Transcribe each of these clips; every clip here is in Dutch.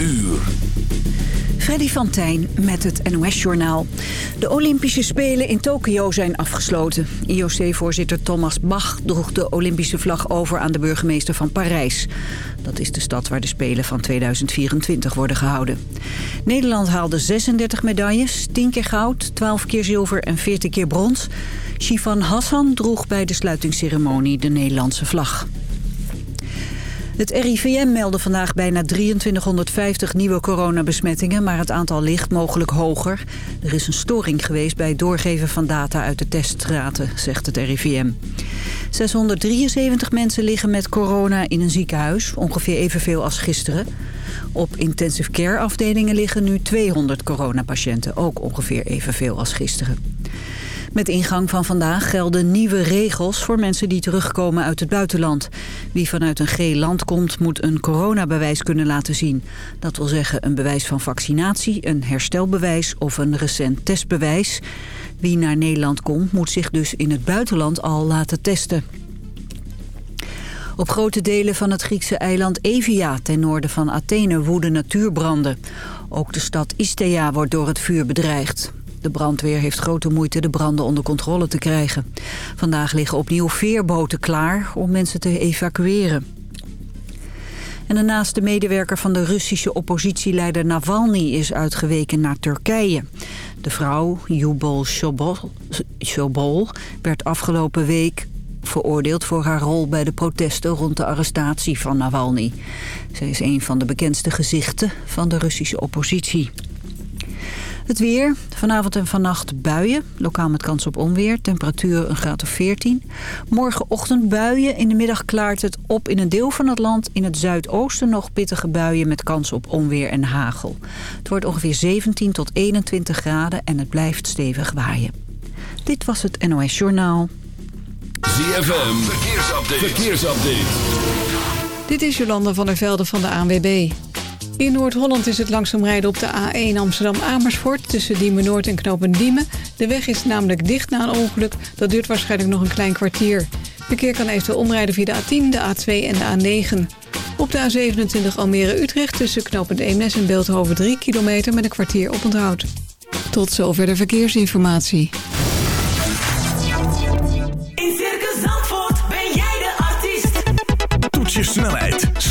uur. Freddy van Tijn met het NOS-journaal. De Olympische Spelen in Tokio zijn afgesloten. IOC-voorzitter Thomas Bach droeg de Olympische vlag over aan de burgemeester van Parijs. Dat is de stad waar de Spelen van 2024 worden gehouden. Nederland haalde 36 medailles, 10 keer goud, 12 keer zilver en 14 keer brons. Shifan Hassan droeg bij de sluitingsceremonie de Nederlandse vlag. Het RIVM meldde vandaag bijna 2350 nieuwe coronabesmettingen... maar het aantal ligt mogelijk hoger. Er is een storing geweest bij het doorgeven van data uit de teststraten, zegt het RIVM. 673 mensen liggen met corona in een ziekenhuis, ongeveer evenveel als gisteren. Op intensive care afdelingen liggen nu 200 coronapatiënten, ook ongeveer evenveel als gisteren. Met ingang van vandaag gelden nieuwe regels voor mensen die terugkomen uit het buitenland. Wie vanuit een G-land komt moet een coronabewijs kunnen laten zien. Dat wil zeggen een bewijs van vaccinatie, een herstelbewijs of een recent testbewijs. Wie naar Nederland komt moet zich dus in het buitenland al laten testen. Op grote delen van het Griekse eiland Evia ten noorden van Athene woeden natuurbranden. Ook de stad Isthea wordt door het vuur bedreigd. De brandweer heeft grote moeite de branden onder controle te krijgen. Vandaag liggen opnieuw veerboten klaar om mensen te evacueren. En daarnaast de medewerker van de Russische oppositieleider Navalny is uitgeweken naar Turkije. De vrouw, Yubol Shobol, werd afgelopen week veroordeeld voor haar rol bij de protesten rond de arrestatie van Navalny. Zij is een van de bekendste gezichten van de Russische oppositie. Het weer. Vanavond en vannacht buien. Lokaal met kans op onweer. Temperatuur een graad of 14. Morgenochtend buien. In de middag klaart het op in een deel van het land. In het zuidoosten nog pittige buien met kans op onweer en hagel. Het wordt ongeveer 17 tot 21 graden en het blijft stevig waaien. Dit was het NOS Journaal. ZFM. Verkeersupdate. Verkeersupdate. Dit is Jolanda van der Velde van de ANWB. In Noord-Holland is het langzaam rijden op de A1 Amsterdam-Amersfoort... tussen Diemen Noord en Knopen Diemen. De weg is namelijk dicht na een ongeluk. Dat duurt waarschijnlijk nog een klein kwartier. Verkeer kan eventueel omrijden via de A10, de A2 en de A9. Op de A27 Almere-Utrecht tussen Knopen Eemnes en Beeldhoven 3 kilometer... met een kwartier op onthoud. Tot zover de verkeersinformatie. je snelheid,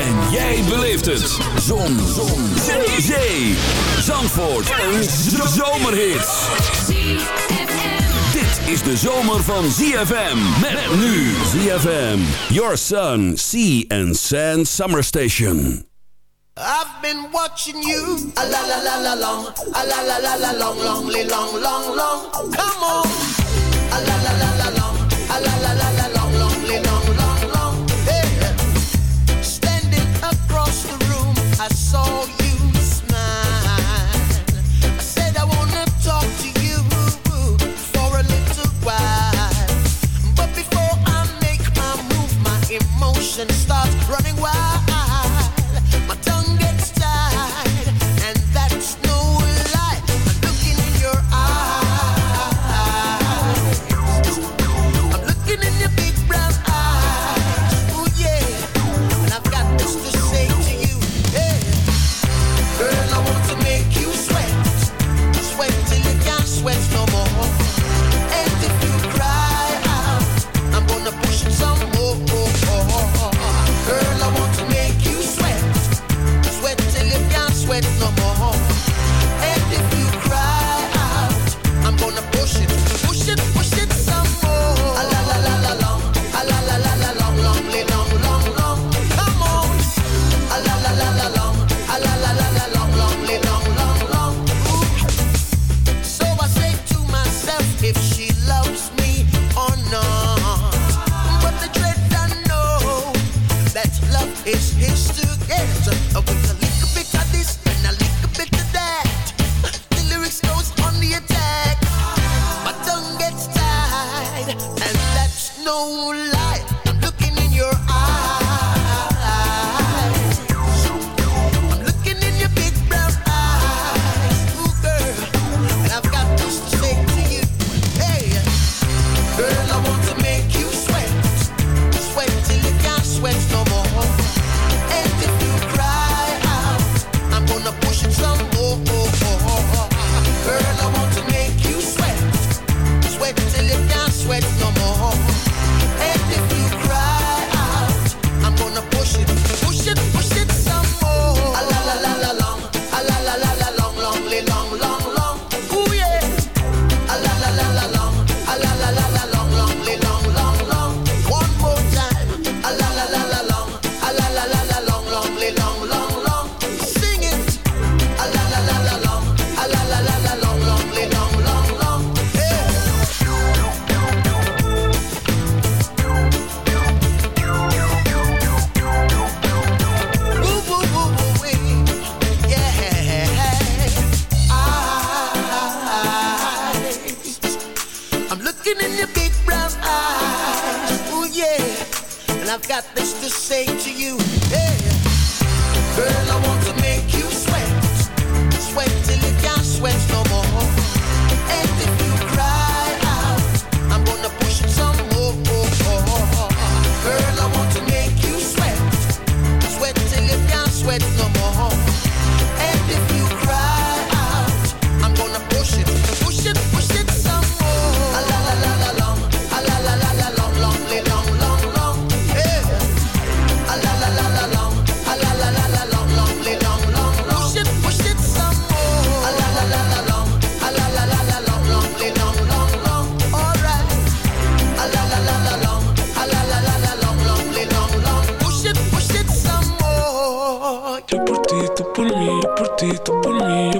En jij beleeft het. Zon. Zon. Zee. Zee. Zandvoort. Een zomerhit. Dit is de zomer van ZFM. Met nu ZFM. Your Sun, Sea and Sand Summer Station. I've been watching you a la la la la long, a la la la la long, long, long, long, long. Come on, a la la la la long, and starts running wild.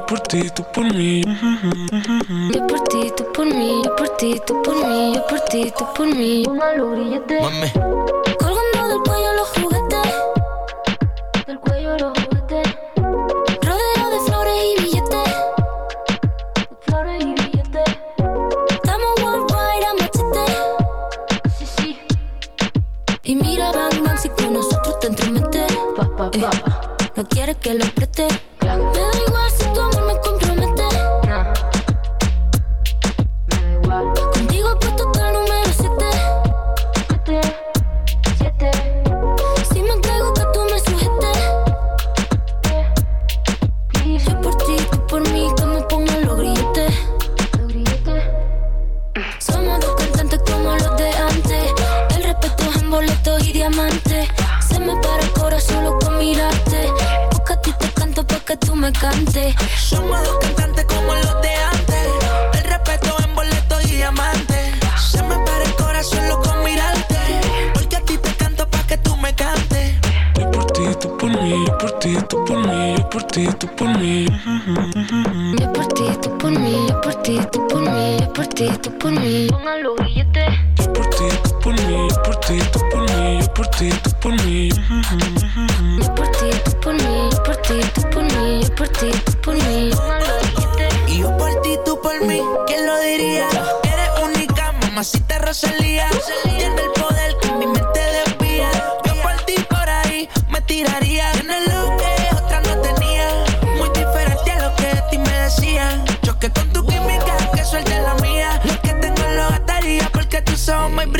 por ti, por mí. Yo por ti, tú por mí. Yo por ti, tú por mí. Yo por ti, por mí. Una Colgando del cuello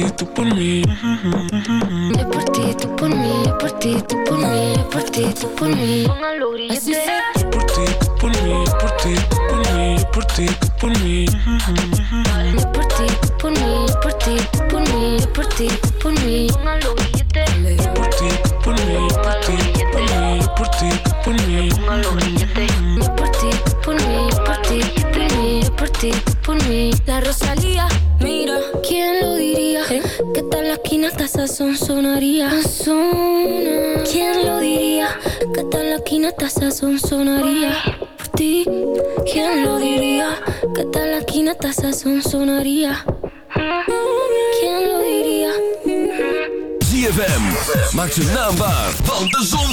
ti, tú por mí. Es por ti, tú por mí, es por ti, tú por mí, es por ti, tú por mí. Así mij. Es por ti, tú por mí, es por ti, tú por mí, es por ti, tú por mí. Es por ti, tú por mí, es por ti, tú por mí, es por ti, tú por mí. Es por ti. esa sonsonaría ¿Quién lo diría? Que tal la quinata esa sonsonaría Por ti, ¿quién lo diría? Que tal la quinata esa sonsonaría ¿Quién lo diría? ZFM, maak zijn naam waar, want de zon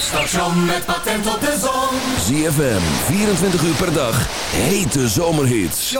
station met patent op de zon. ZFM, 24 uur per dag, hete zomerhits.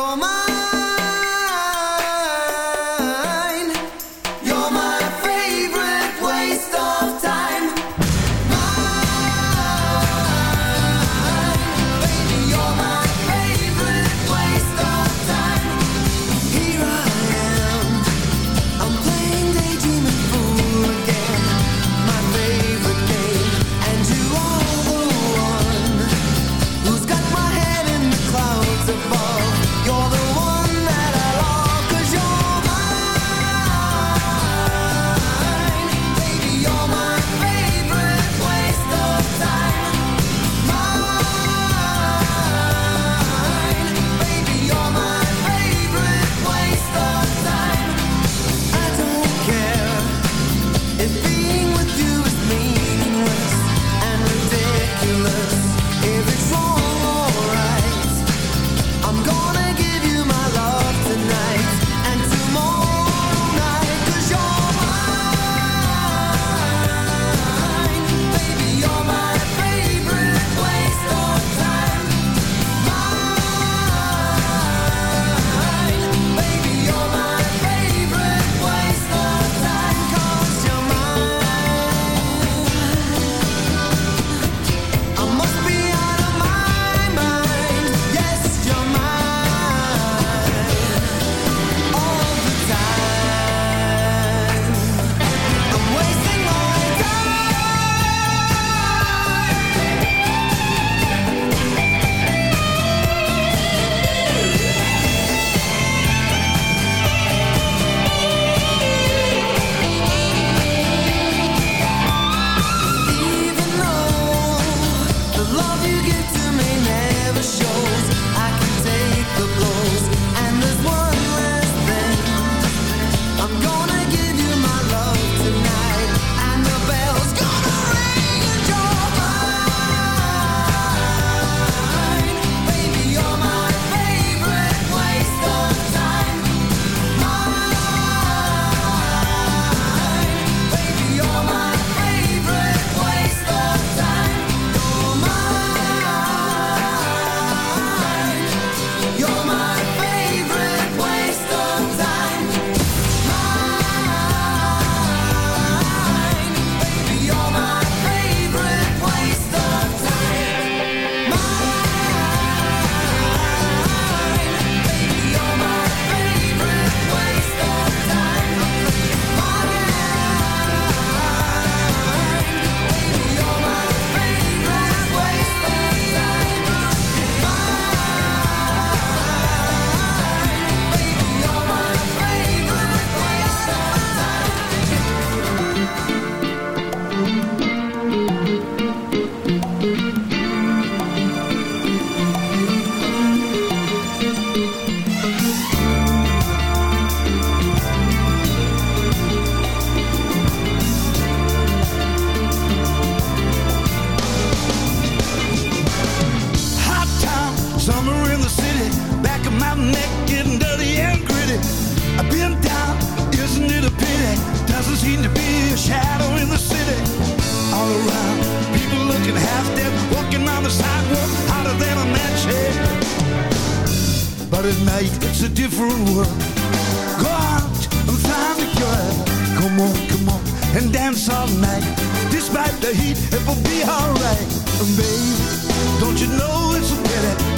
It will be alright. Baby, don't you know it's a pity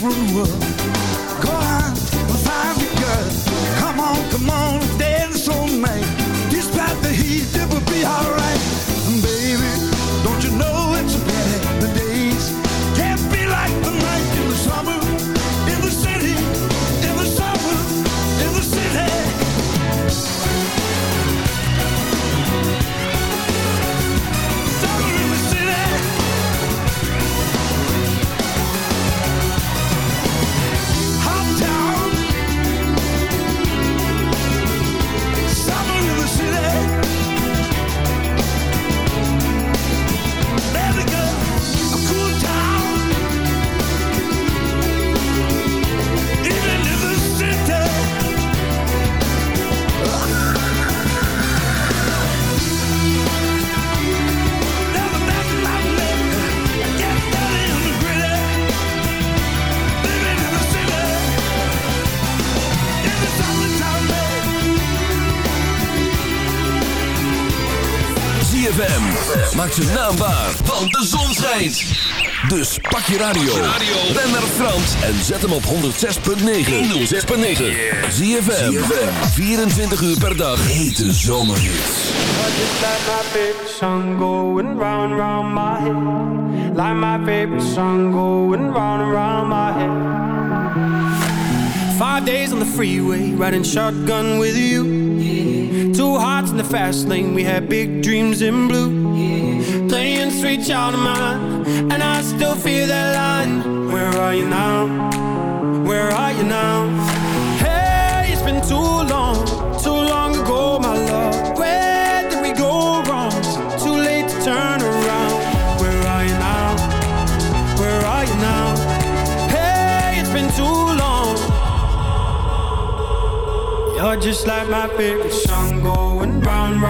cruel schijnt. Dus pak je radio. Ben naar Frans en zet hem op 106.9. 106.9. ZFM. 24 uur per dag. Hete. Just like my favorite song going round round my head. My song round round my head. Five days on the freeway, riding shotgun with you. Two hearts in the fast lane, we had big dreams in blue. Playing sweet child of mine, and I still feel that line. Where are you now? Where are you now? Hey, it's been too long, too long ago, my love. Where did we go wrong? Too late to turn around. Where are you now? Where are you now? Hey, it's been too long. You're just like my favorite song going round, round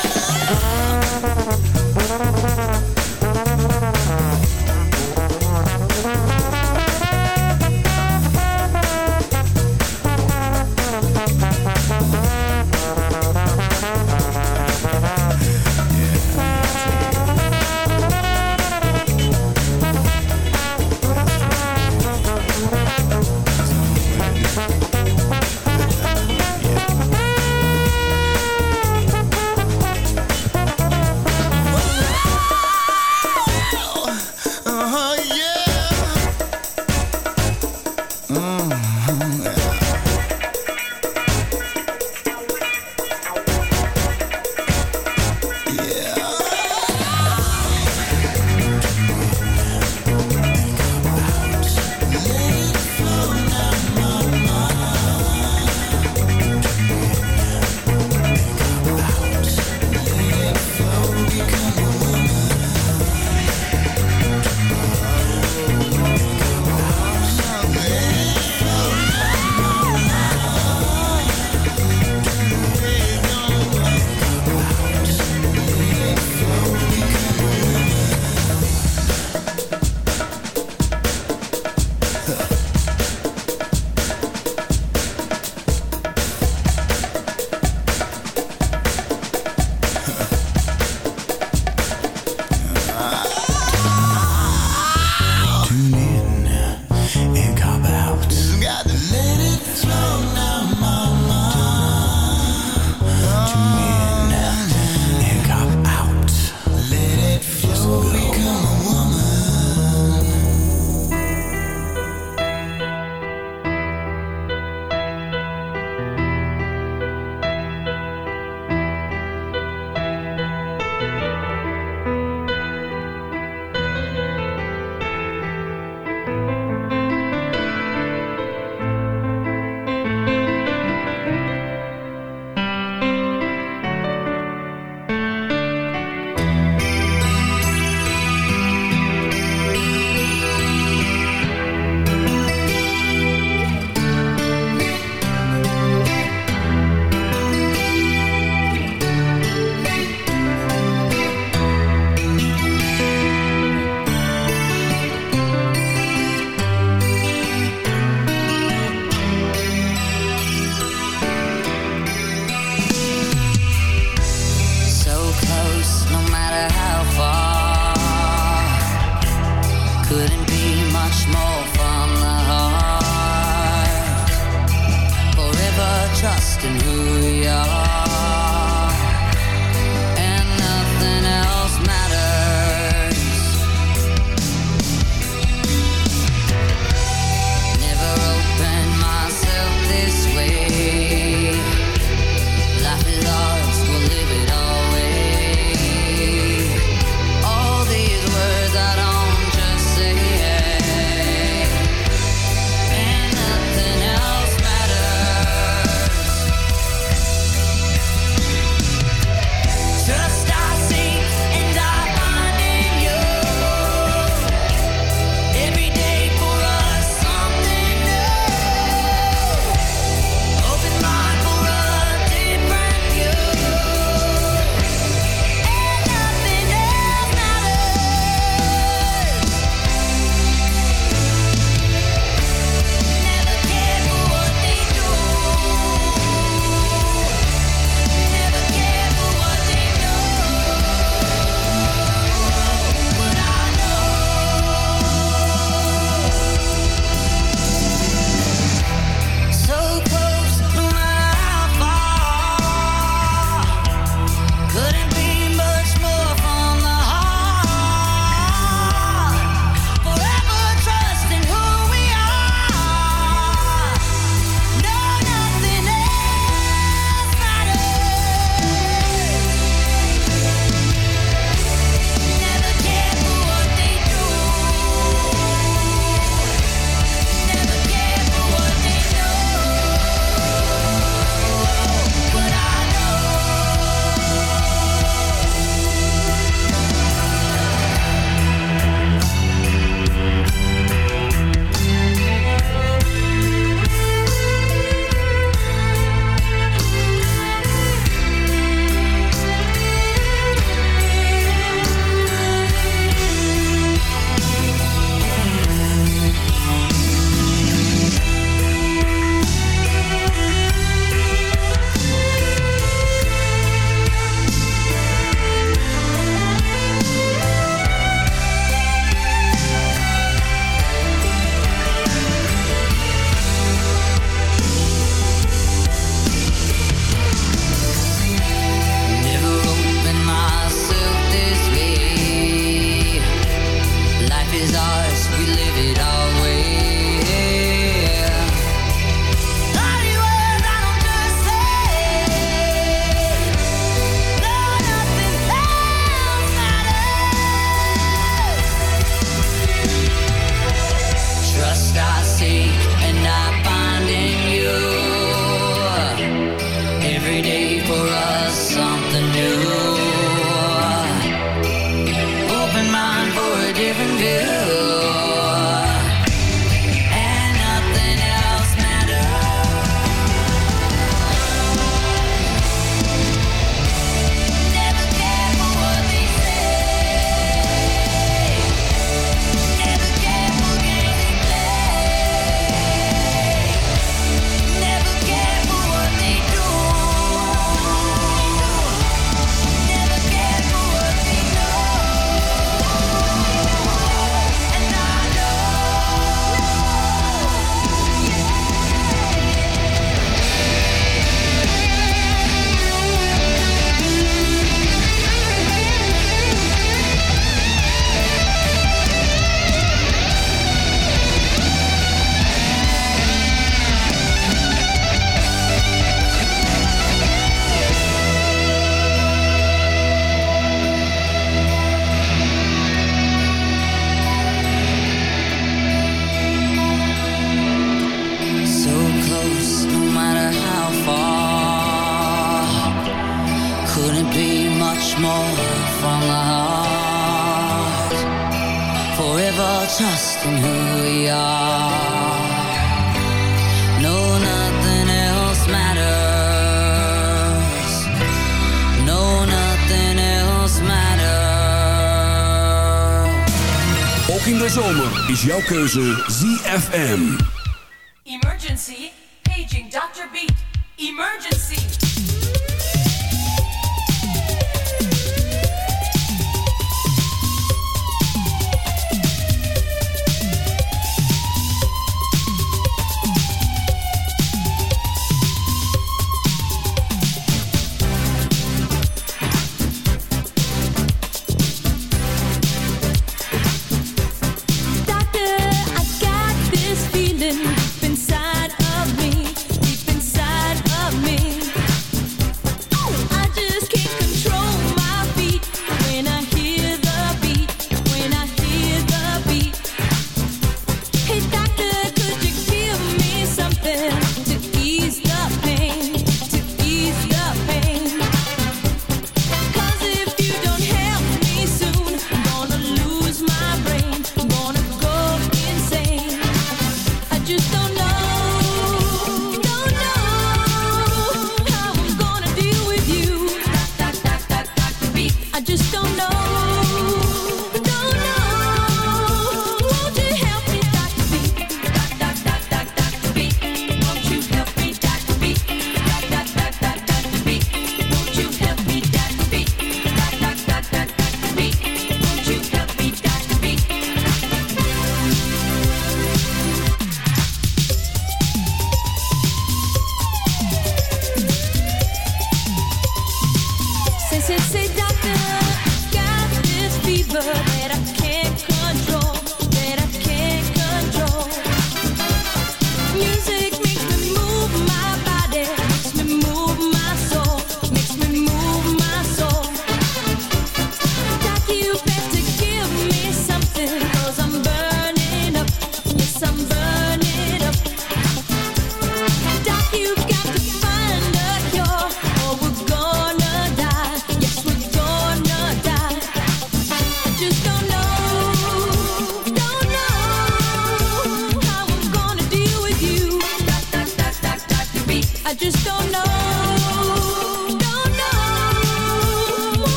is jouw keuze ZFM. Emergency, paging Dr. Beat. Emergency.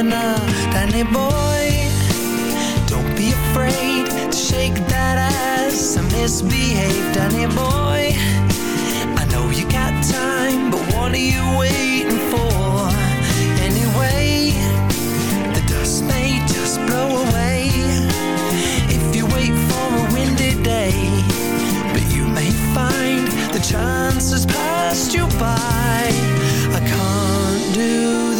coming Danny boy. Don't be afraid to shake that ass. And misbehave Danny boy. I know you got time But what are you waiting for? Anyway The dust may just blow away. If you wait for a windy day But you may find the chances passed you by. I can't do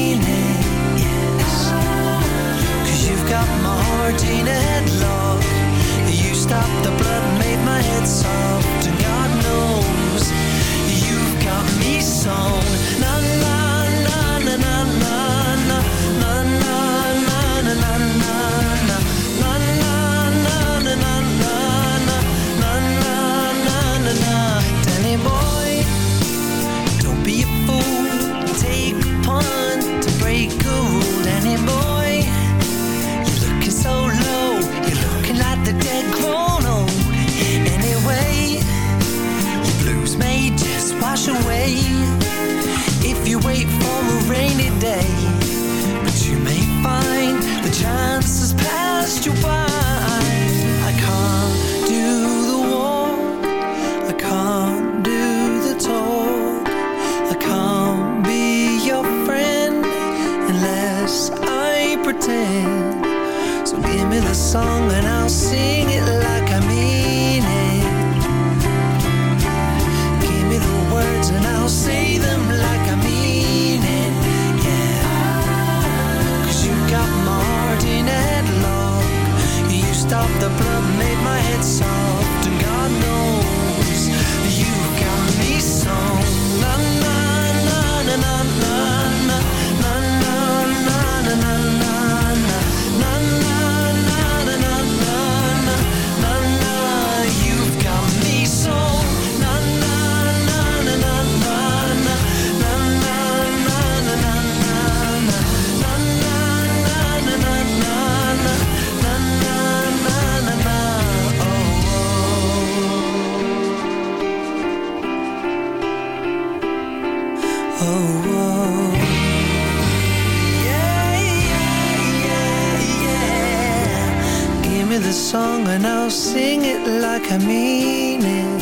sing it like I mean it.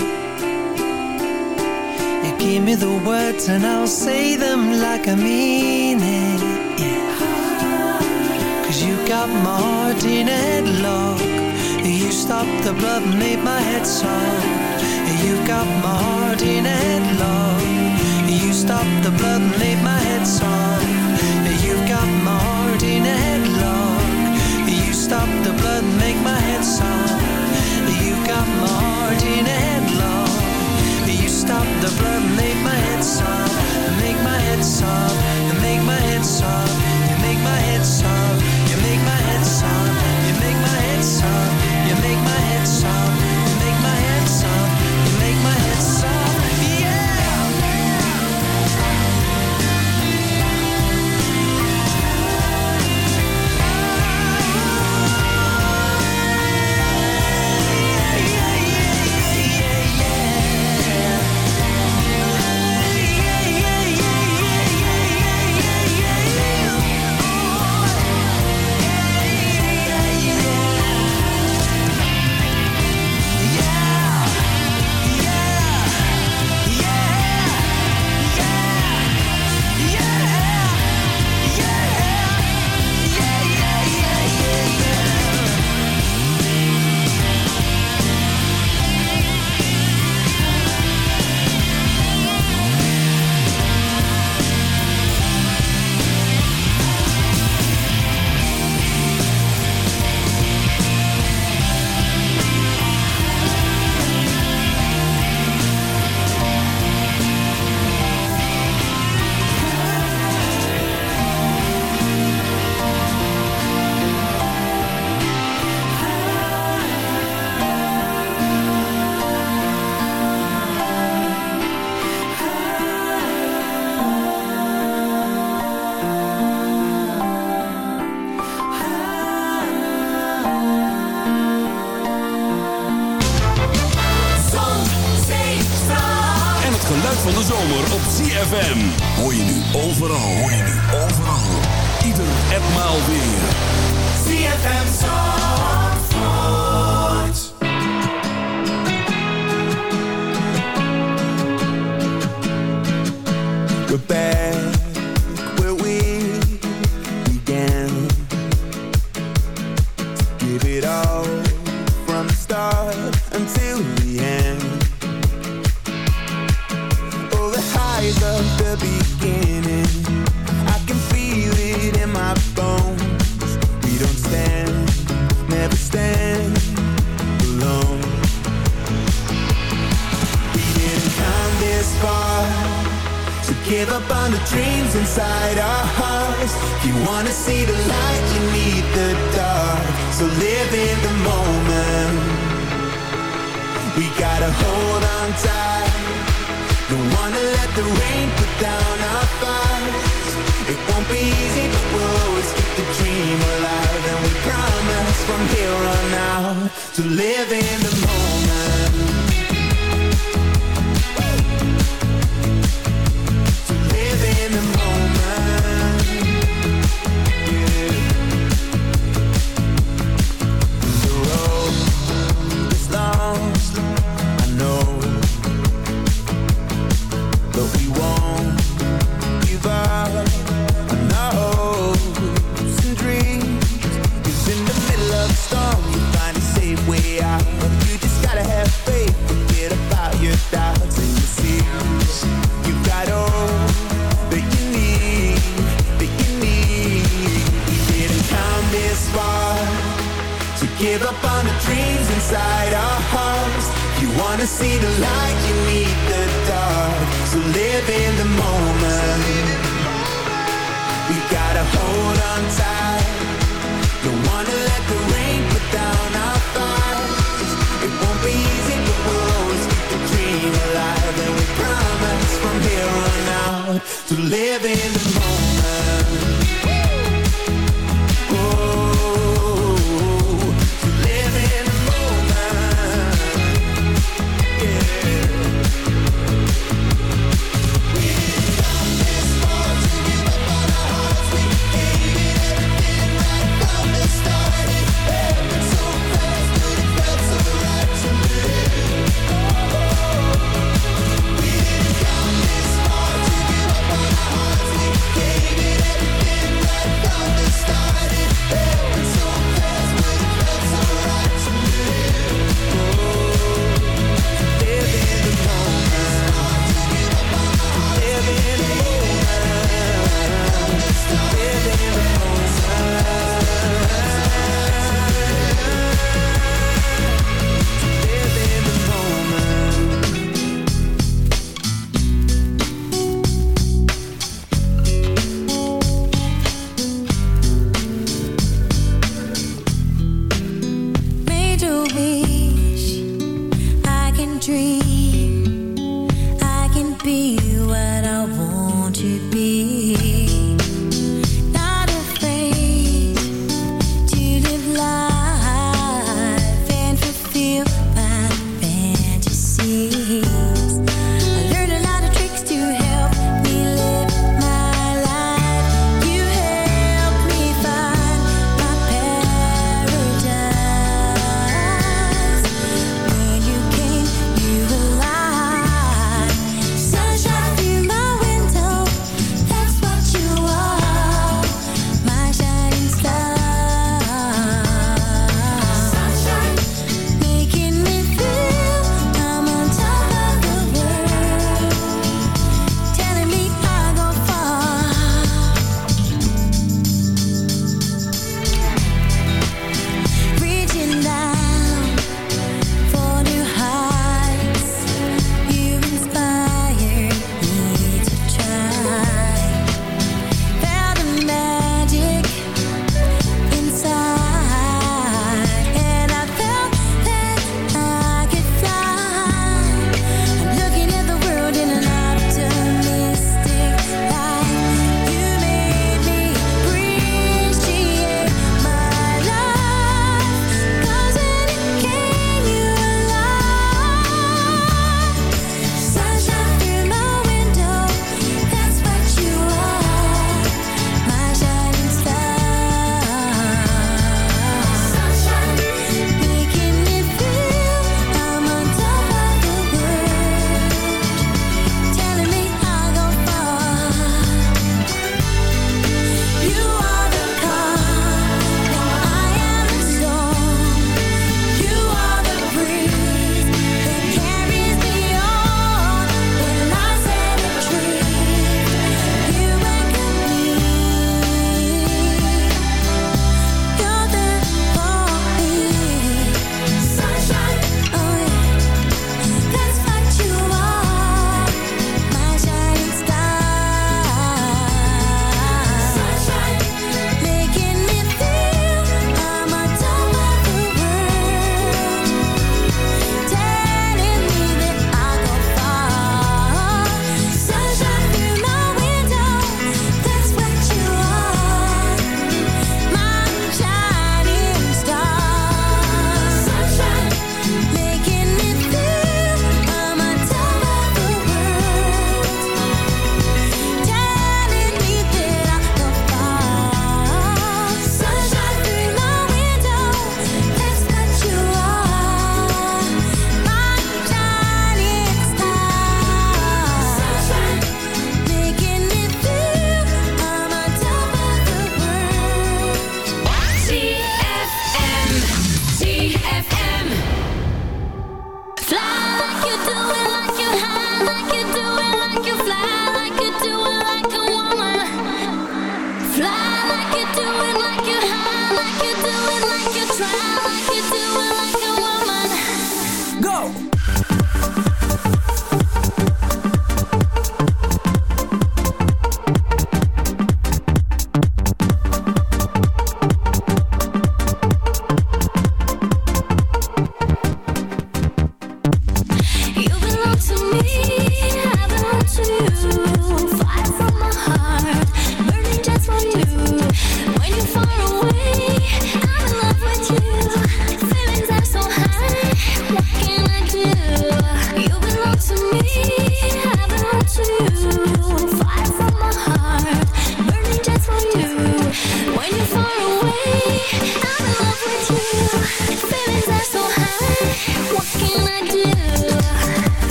You give me the words and I'll say them like I mean it yeah. Cause you got my heart in a headlock. You stopped the blood and made my head soft You got my heart in a headlock. You stopped the blood and made my head soft You got my heart in a headlock. You stopped the blood and make my head soft shot Martin headlong. You stop the blood, make my head sob, make my head sob, make my head sob, you make my head sob, you make my head sob, you make my head sob, you make my head sob, you make my head sob, you make my head sob.